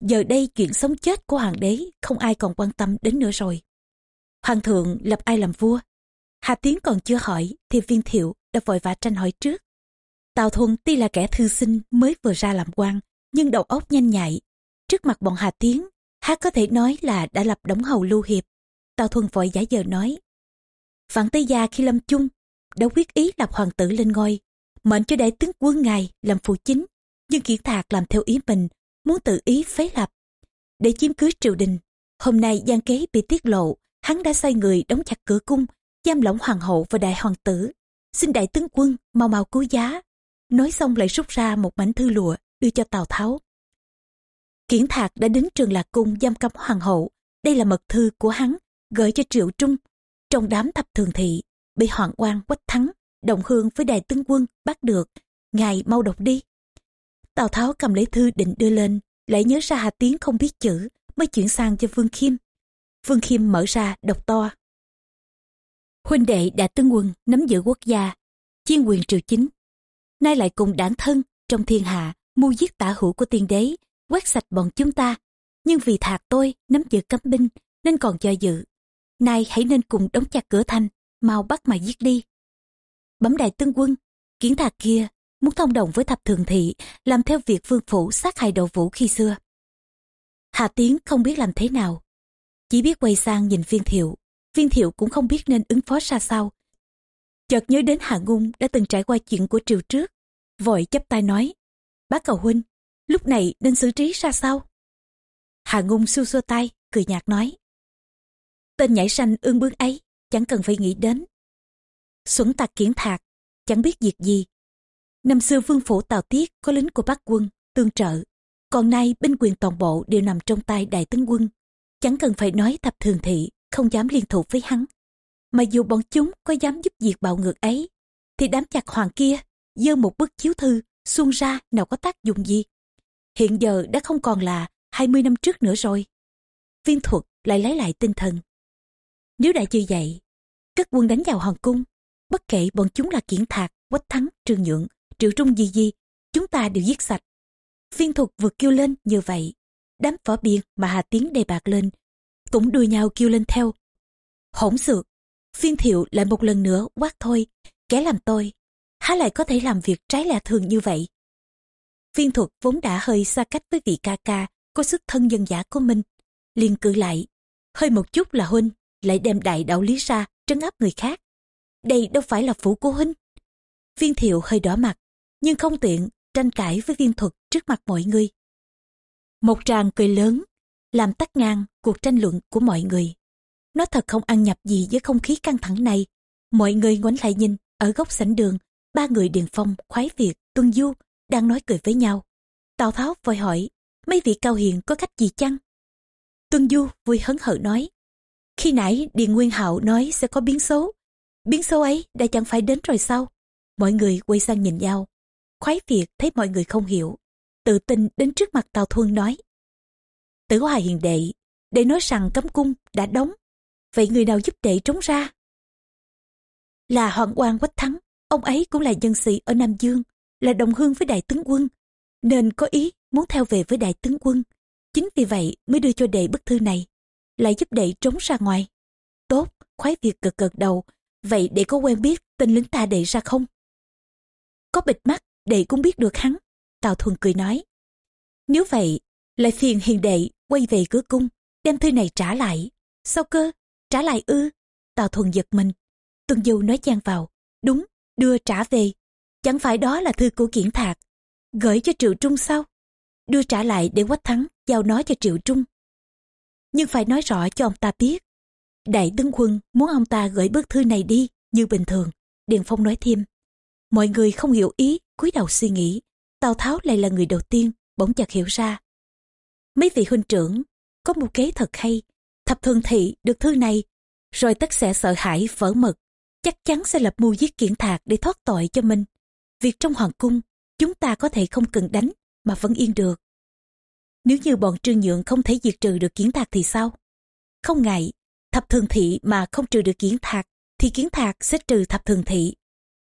Giờ đây chuyện sống chết của hoàng đế không ai còn quan tâm đến nữa rồi. Hoàng thượng lập ai làm vua? Hà tiến còn chưa hỏi thì viên thiệu đã vội vã tranh hỏi trước. Tào thuần tuy là kẻ thư sinh mới vừa ra làm quan, nhưng đầu óc nhanh nhạy Trước mặt bọn Hà Tiến, hát có thể nói là đã lập đóng hầu lưu hiệp. Tào Thuần vội giả giờ nói. Vạn Tây Gia khi lâm chung, đã quyết ý lập hoàng tử lên ngôi, mệnh cho đại tướng quân ngài làm phụ chính, nhưng Kiển Thạc làm theo ý mình, muốn tự ý phế lập. Để chiếm cứ triều đình, hôm nay gian kế bị tiết lộ, hắn đã sai người đóng chặt cửa cung, giam lỏng hoàng hậu và đại hoàng tử. Xin đại tướng quân mau mau cứu giá. Nói xong lại rút ra một mảnh thư lụa đưa cho Tào Tháo. Kiển Thạc đã đến trường Lạc Cung giam cấm hoàng hậu. Đây là mật thư của hắn, gửi cho Triệu Trung. Trong đám thập thường thị, bị hoàng quan quách thắng, đồng hương với đại tướng quân bắt được. Ngài mau đọc đi. Tào Tháo cầm lấy thư định đưa lên, lại nhớ ra Hà Tiến không biết chữ, mới chuyển sang cho Vương Khiêm. Vương Khiêm mở ra, đọc to. Huynh đệ đã tướng quân nắm giữ quốc gia, chiên quyền triều chính. Nay lại cùng đảng thân trong thiên hạ, mưu giết tả hữu của tiên đế, quét sạch bọn chúng ta. Nhưng vì thạc tôi nắm giữ cấm binh, nên còn do dự. Nay hãy nên cùng đóng chặt cửa thành, mau bắt mà giết đi. Bấm đại tướng quân, kiến thạc kia muốn thông đồng với thập thường thị, làm theo việc vương phủ sát hại đậu vũ khi xưa. Hà Tiến không biết làm thế nào, chỉ biết quay sang nhìn viên thiệu, viên thiệu cũng không biết nên ứng phó ra sao. Chợt nhớ đến Hà Ngung đã từng trải qua chuyện của triều trước, vội chấp tay nói, bác cầu huynh, lúc này nên xử trí ra sao? Hà Ngung xua xua tay, cười nhạt nói, tên nhảy sanh ương bướng ấy, chẳng cần phải nghĩ đến. Xuẩn tạc kiển thạc, chẳng biết việc gì, Năm xưa vương phủ Tào Tiết có lính của Bắc quân, tương trợ. Còn nay binh quyền toàn bộ đều nằm trong tay đại tướng quân. Chẳng cần phải nói thập thường thị, không dám liên thủ với hắn. Mà dù bọn chúng có dám giúp diệt bạo ngược ấy, thì đám chặt hoàng kia, dơ một bức chiếu thư, xuông ra nào có tác dụng gì. Hiện giờ đã không còn là 20 năm trước nữa rồi. Viên thuật lại lấy lại tinh thần. Nếu đã như vậy, cất quân đánh vào hoàng cung, bất kể bọn chúng là kiển thạc, quách thắng, trương nhượng triệu trung gì gì, chúng ta đều giết sạch. Viên thuật vừa kêu lên như vậy, đám võ biên mà Hà Tiến đề bạc lên, cũng đuôi nhau kêu lên theo. Hỗn xược, viên thiệu lại một lần nữa quát thôi, kẻ làm tôi, há lại có thể làm việc trái lẽ thường như vậy. Viên thuật vốn đã hơi xa cách với vị ca ca, có sức thân dân giả của mình, liền cự lại, hơi một chút là huynh, lại đem đại đạo lý ra, trấn áp người khác. Đây đâu phải là phủ của huynh. Viên thiệu hơi đỏ mặt, nhưng không tiện tranh cãi với viên thuật trước mặt mọi người. Một tràng cười lớn, làm tắt ngang cuộc tranh luận của mọi người. Nó thật không ăn nhập gì với không khí căng thẳng này. Mọi người ngoảnh lại nhìn, ở góc sảnh đường, ba người Điền Phong, Khoái Việt, Tuân Du đang nói cười với nhau. Tào Tháo vội hỏi, mấy vị cao hiền có cách gì chăng? Tuân Du vui hấn hở nói, khi nãy Điền Nguyên Hạo nói sẽ có biến số. Biến số ấy đã chẳng phải đến rồi sao? Mọi người quay sang nhìn nhau, khoái việc thấy mọi người không hiểu tự tin đến trước mặt tào thuân nói tử hòa hiền đệ để nói rằng cấm cung đã đóng vậy người nào giúp đệ trống ra là hoàng quan quách thắng ông ấy cũng là nhân sĩ ở nam dương là đồng hương với đại tướng quân nên có ý muốn theo về với đại tướng quân chính vì vậy mới đưa cho đệ bức thư này lại giúp đệ trốn ra ngoài tốt khoái việc cực cực đầu vậy để có quen biết tên lính ta đệ ra không có bịt mắt đệ cũng biết được hắn. Tào Thuần cười nói. Nếu vậy, lại phiền hiền đệ quay về cửa cung, đem thư này trả lại. Sao cơ? Trả lại ư? Tào Thuần giật mình. tuần Du nói chan vào. Đúng, đưa trả về. Chẳng phải đó là thư của Kiển Thạc. Gửi cho Triệu Trung sao? Đưa trả lại để Quách Thắng giao nói cho Triệu Trung. Nhưng phải nói rõ cho ông ta biết. Đại tướng quân muốn ông ta gửi bức thư này đi như bình thường. Điền Phong nói thêm. Mọi người không hiểu ý, cúi đầu suy nghĩ. Tào Tháo lại là người đầu tiên, bỗng chợt hiểu ra. Mấy vị huynh trưởng, có một kế thật hay. Thập thường thị được thư này, rồi tất sẽ sợ hãi vỡ mật. Chắc chắn sẽ lập mưu giết kiển thạc để thoát tội cho mình. Việc trong hoàng cung, chúng ta có thể không cần đánh, mà vẫn yên được. Nếu như bọn trương nhượng không thể diệt trừ được kiến thạc thì sao? Không ngại, thập thường thị mà không trừ được kiến thạc, thì kiến thạc sẽ trừ thập thường thị.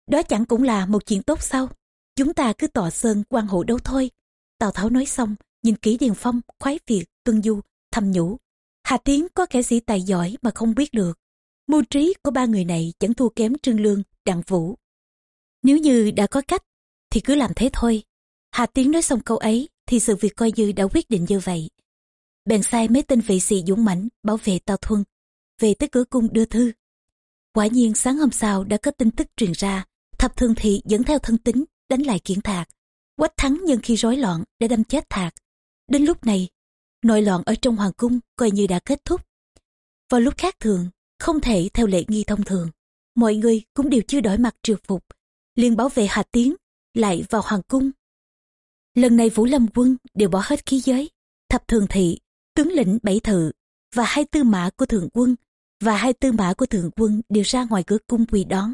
Đó chẳng cũng là một chuyện tốt sao? Chúng ta cứ tọa sơn quan hộ đấu thôi. Tào Tháo nói xong, nhìn kỹ Điền Phong, khoái Việt, Tuân Du, thầm nhủ. Hà Tiến có kẻ sĩ tài giỏi mà không biết được. Mưu trí của ba người này chẳng thua kém Trương Lương, Đặng Vũ. Nếu như đã có cách, thì cứ làm thế thôi. Hà Tiến nói xong câu ấy, thì sự việc coi như đã quyết định như vậy. Bèn sai mấy tên vệ sĩ dũng mãnh bảo vệ Tào Thuân, về tới cửa cung đưa thư. Quả nhiên sáng hôm sau đã có tin tức truyền ra, thập thường thị dẫn theo thân tính đánh lại kiển thạc. Quách thắng nhân khi rối loạn đã đâm chết thạc. Đến lúc này, nội loạn ở trong hoàng cung coi như đã kết thúc. Vào lúc khác thường, không thể theo lệ nghi thông thường, mọi người cũng đều chưa đổi mặt triều phục, liền bảo vệ Hà Tiến lại vào hoàng cung. Lần này Vũ Lâm quân đều bỏ hết khí giới, thập thường thị, tướng lĩnh bảy thự và hai tư mã của thượng quân và hai tư mã của thượng quân đều ra ngoài cửa cung quỳ đón.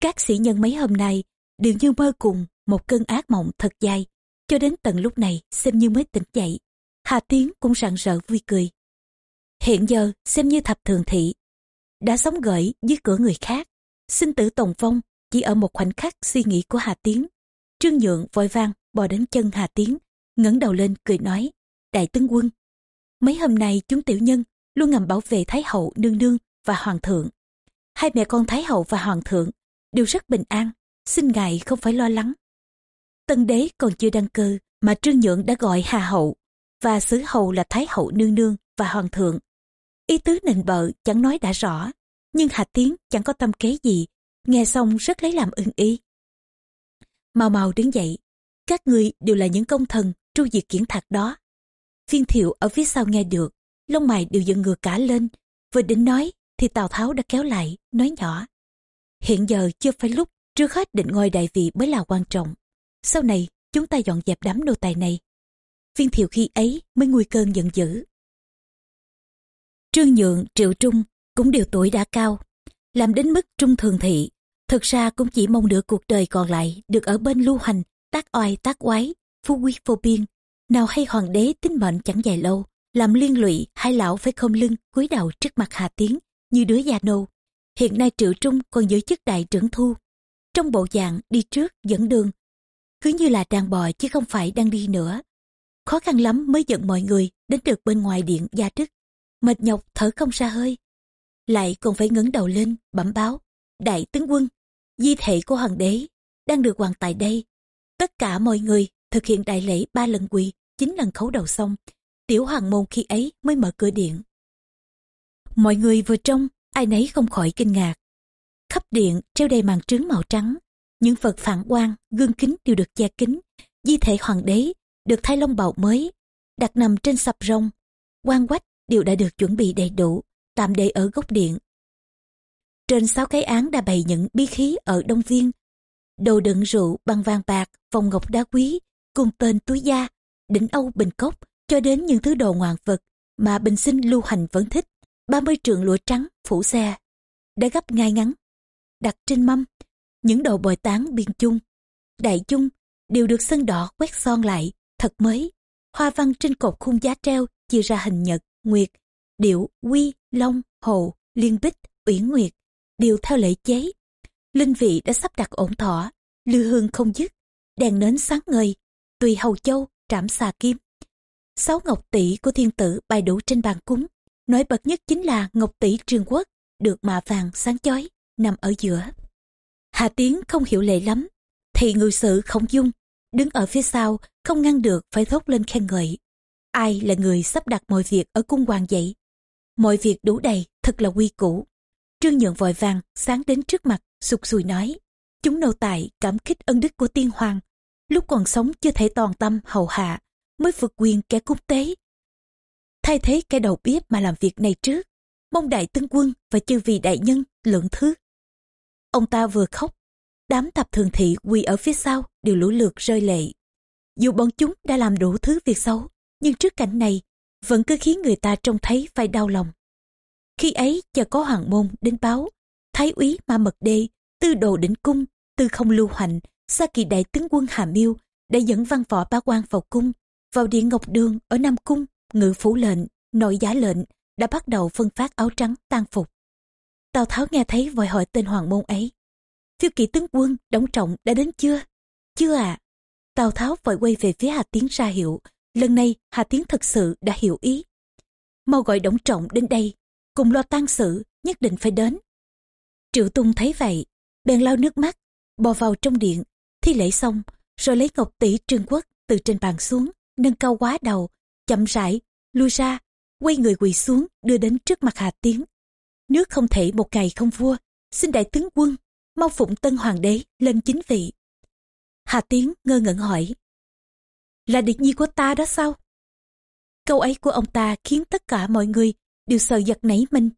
Các sĩ nhân mấy hôm nay đều như mơ cùng một cơn ác mộng thật dài, cho đến tận lúc này xem như mới tỉnh dậy. Hà Tiến cũng rạng rỡ vui cười. Hiện giờ xem như thập thường thị, đã sống gởi dưới cửa người khác, sinh tử tòng vong chỉ ở một khoảnh khắc suy nghĩ của Hà Tiến. Trương Nhượng vội vang bò đến chân Hà Tiến, ngẩng đầu lên cười nói, đại tướng quân. Mấy hôm nay chúng tiểu nhân luôn ngầm bảo vệ Thái hậu nương nương và Hoàng thượng. Hai mẹ con Thái hậu và Hoàng thượng đều rất bình an, xin ngài không phải lo lắng. Tân đế còn chưa đăng cơ mà Trương Nhượng đã gọi Hà hậu và xứ hầu là Thái hậu nương nương và Hoàng thượng. Ý tứ nịnh bợ chẳng nói đã rõ, nhưng Hà Tiến chẳng có tâm kế gì, nghe xong rất lấy làm ưng ý. Mau mau đứng dậy, các người đều là những công thần tru diệt kiển thạc đó. Viên thiệu ở phía sau nghe được, lông mày đều dựng ngược cả lên, vừa định nói thì Tào Tháo đã kéo lại, nói nhỏ. Hiện giờ chưa phải lúc, trước hết định ngôi đại vị mới là quan trọng. Sau này, chúng ta dọn dẹp đám nô tài này. Viên thiệu khi ấy mới nguy cơn giận dữ. Trương Nhượng, Triệu Trung cũng đều tuổi đã cao, làm đến mức trung thường thị. Thực ra cũng chỉ mong nửa cuộc đời còn lại được ở bên lưu hành, tác oai tác quái, phú quý vô biên. Nào hay hoàng đế tính mệnh chẳng dài lâu, làm liên lụy hai lão phải khom lưng cúi đầu trước mặt Hà Tiến như đứa già nô. Hiện nay Triệu Trung còn giữ chức đại trưởng thu. Trong bộ dạng đi trước dẫn đường, cứ như là đàn bò chứ không phải đang đi nữa. Khó khăn lắm mới dẫn mọi người đến được bên ngoài điện gia trức. Mệt nhọc thở không ra hơi. Lại còn phải ngẩng đầu lên, bẩm báo. Đại tướng quân, di thể của hoàng đế đang được hoàng tại đây. Tất cả mọi người thực hiện đại lễ ba lần quỳ, chín lần khấu đầu xong. Tiểu hoàng môn khi ấy mới mở cửa điện. Mọi người vừa trong, ai nấy không khỏi kinh ngạc. Khắp điện treo đầy màn trứng màu trắng. Những vật phản quang, gương kính đều được che kính. Di thể hoàng đế được thay long bào mới, đặt nằm trên sập rông. quan quách đều đã được chuẩn bị đầy đủ, tạm để ở góc điện. Trên sáu cái án đã bày những bí khí ở Đông Viên. Đồ đựng rượu bằng vàng bạc, vòng ngọc đá quý, cùng tên túi da, đỉnh âu bình cốc, cho đến những thứ đồ ngoạn vật mà bình sinh lưu hành vẫn thích. 30 trượng lụa trắng phủ xe, đã gấp ngay ngắn, đặt trên mâm, những đồ bồi tán biên chung, đại chung đều được sân đỏ quét son lại, thật mới. Hoa văn trên cột khung giá treo chia ra hình nhật, nguyệt, điệu, quy, long, hồ, liên bích, uyển nguyệt, đều theo lễ chế. Linh vị đã sắp đặt ổn thỏa, lư hương không dứt, đèn nến sáng ngời, tùy hầu châu, trảm xà kim. Sáu ngọc tỷ của thiên tử bày đủ trên bàn cúng, Nổi bật nhất chính là Ngọc Tỷ Trường Quốc, được mạ vàng sáng chói, nằm ở giữa. Hà Tiến không hiểu lệ lắm, thì người sự không dung, đứng ở phía sau, không ngăn được phải thốt lên khen ngợi. Ai là người sắp đặt mọi việc ở cung hoàng vậy? Mọi việc đủ đầy, thật là quy củ. Trương Nhượng vội vàng, sáng đến trước mặt, sụt sùi nói. Chúng nô tài cảm kích ân đức của tiên hoàng. Lúc còn sống chưa thể toàn tâm hầu hạ, mới vượt quyền kẻ cung tế, thay thế cái đầu bếp mà làm việc này trước mong đại tướng quân và chư vị đại nhân lượng thứ ông ta vừa khóc đám tập thường thị quỳ ở phía sau đều lũ lượt rơi lệ dù bọn chúng đã làm đủ thứ việc xấu nhưng trước cảnh này vẫn cứ khiến người ta trông thấy phải đau lòng khi ấy chờ có hoàng môn đến báo thái úy ma mật đê tư đồ đỉnh cung tư không lưu hoành sa kỳ đại tướng quân hà miêu đã dẫn văn võ bá quan vào cung vào điện ngọc đường ở nam cung ngự phủ lệnh, nội giá lệnh đã bắt đầu phân phát áo trắng tan phục. Tào Tháo nghe thấy vội hỏi tên hoàng môn ấy. Phiêu kỵ tướng quân, đóng trọng đã đến chưa? Chưa à? Tào Tháo vội quay về phía Hà Tiến ra hiệu. Lần này Hà Tiến thật sự đã hiểu ý. Mau gọi đóng trọng đến đây, cùng lo tang sự, nhất định phải đến. Triệu Tung thấy vậy, bèn lau nước mắt, bò vào trong điện, thi lễ xong, rồi lấy ngọc tỷ trương quốc từ trên bàn xuống, nâng cao quá đầu, chậm rãi lui ra quay người quỳ xuống đưa đến trước mặt hà tiến. Nước không thể một ngày không vua xin đại tướng quân mau phụng tân hoàng đế lên chính vị. Hà tiến ngơ ngẩn hỏi là địch nhi của ta đó sao? Câu ấy của ông ta khiến tất cả mọi người đều sợ giật nảy mình.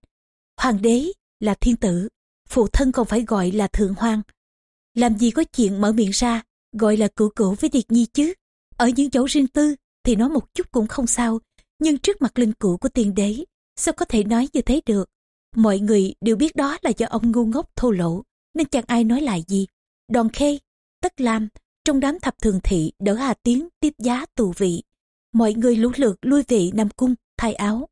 Hoàng đế là thiên tử, phụ thân còn phải gọi là thượng hoàng. Làm gì có chuyện mở miệng ra, gọi là cửu cửu với địch nhi chứ? Ở những chỗ riêng tư thì nói một chút cũng không sao, nhưng trước mặt linh cửu của tiền đế, sao có thể nói như thế được? Mọi người đều biết đó là do ông ngu ngốc thô lỗ, nên chẳng ai nói lại gì. Đòn khê, tất lam, trong đám thập thường thị đỡ hà tiếng tiếp giá tù vị. Mọi người lũ lượt lui về nam cung, thay áo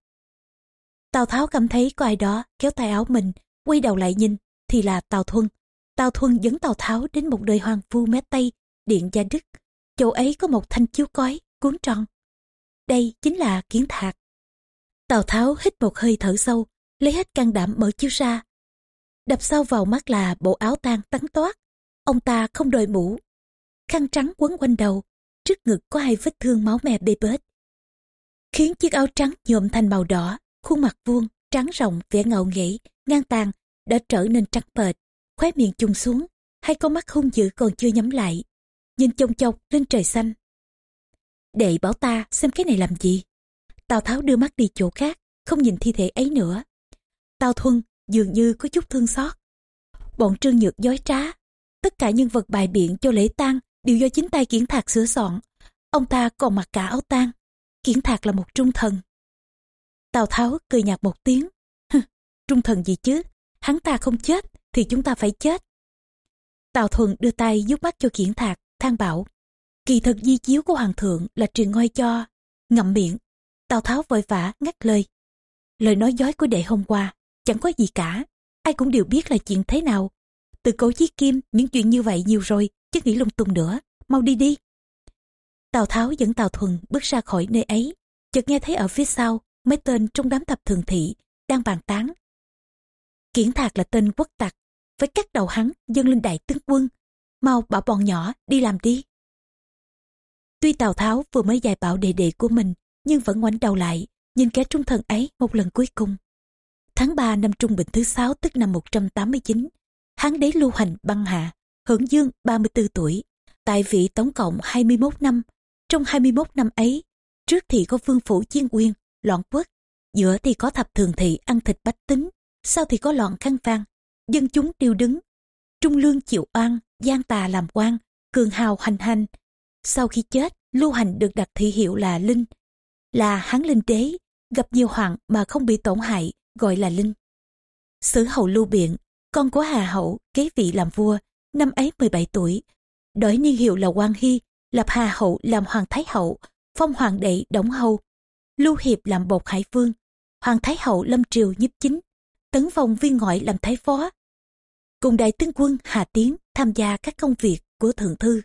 tào tháo cảm thấy có ai đó kéo tay áo mình, quay đầu lại nhìn, thì là tào thuân. Tào thuân dẫn tào tháo đến một nơi hoang vu mé tây, điện gia đức. Chỗ ấy có một thanh chiếu cói, cuốn tròn. Đây chính là kiến thạc. Tào tháo hít một hơi thở sâu, lấy hết can đảm mở chiếu ra. Đập sau vào mắt là bộ áo tang tắn toát. Ông ta không đội mũ. Khăn trắng quấn quanh đầu, trước ngực có hai vết thương máu me bê bết. Khiến chiếc áo trắng nhuộm thành màu đỏ khuôn mặt vuông, trắng rộng vẻ ngầu nghỉ ngang tàn đã trở nên trắng bệch, khóe miệng chung xuống, hai con mắt hung dữ còn chưa nhắm lại. Nhìn chồng chọc lên trời xanh. Đệ bảo ta xem cái này làm gì? Tào tháo đưa mắt đi chỗ khác, không nhìn thi thể ấy nữa. Tào thuân dường như có chút thương xót. Bọn trương nhược dối trá. Tất cả nhân vật bài biện cho lễ tang đều do chính tay kiển thạc sửa soạn. Ông ta còn mặc cả áo tang. Kiển thạc là một trung thần tào tháo cười nhạt một tiếng. Trung thần gì chứ? Hắn ta không chết thì chúng ta phải chết. Tào thuần đưa tay giúp mắt cho kiển thạc, than bảo, kỳ thực di chiếu của hoàng thượng là truyền ngôi cho ngậm miệng. Tào tháo vội vã ngắt lời lời nói dối của đệ hôm qua chẳng có gì cả, ai cũng đều biết là chuyện thế nào. Từ Cố chí kim, những chuyện như vậy nhiều rồi, chứ nghĩ lung tung nữa, mau đi đi. Tào tháo dẫn tào thuần bước ra khỏi nơi ấy, chợt nghe thấy ở phía sau mấy tên trong đám thập thường thị đang bàn tán. Kiển thạc là tên quốc tặc, với các đầu hắn dâng lên đại tướng quân. Mau bảo bọn nhỏ đi làm đi. Tuy tào tháo vừa mới dạy bảo đệ đệ của mình, nhưng vẫn ngoảnh đầu lại, nhìn kẻ trung thần ấy một lần cuối cùng. Tháng 3 năm trung bình thứ sáu, tức năm 189 hán đế lưu hành băng hạ hưởng dương 34 tuổi, tại vị tổng cộng 21 năm. Trong 21 năm ấy, trước thì có vương phủ chiên quyên loạn quốc giữa thì có thập thường thị ăn thịt bách tính, sau thì có loạn khăn vang dân chúng tiêu đứng. Trung lương chịu oan, gian tà làm quan, cường hào hành hành. Sau khi chết, lưu hành được đặt thị hiệu là linh. Là hán linh đế, gặp nhiều hoạn mà không bị tổn hại, gọi là linh. Sử hậu lưu biện, con của hà hậu, kế vị làm vua, năm ấy 17 tuổi. Đổi niên hiệu là quan hy, lập hà hậu làm hoàng thái hậu, phong hoàng đệ đổng hầu lưu hiệp làm bột hải vương, hoàng thái hậu lâm triều nhiếp chính, tấn phong viên ngoại làm thái phó. Cùng đại tướng quân hà tiến tham gia các công việc của thượng thư.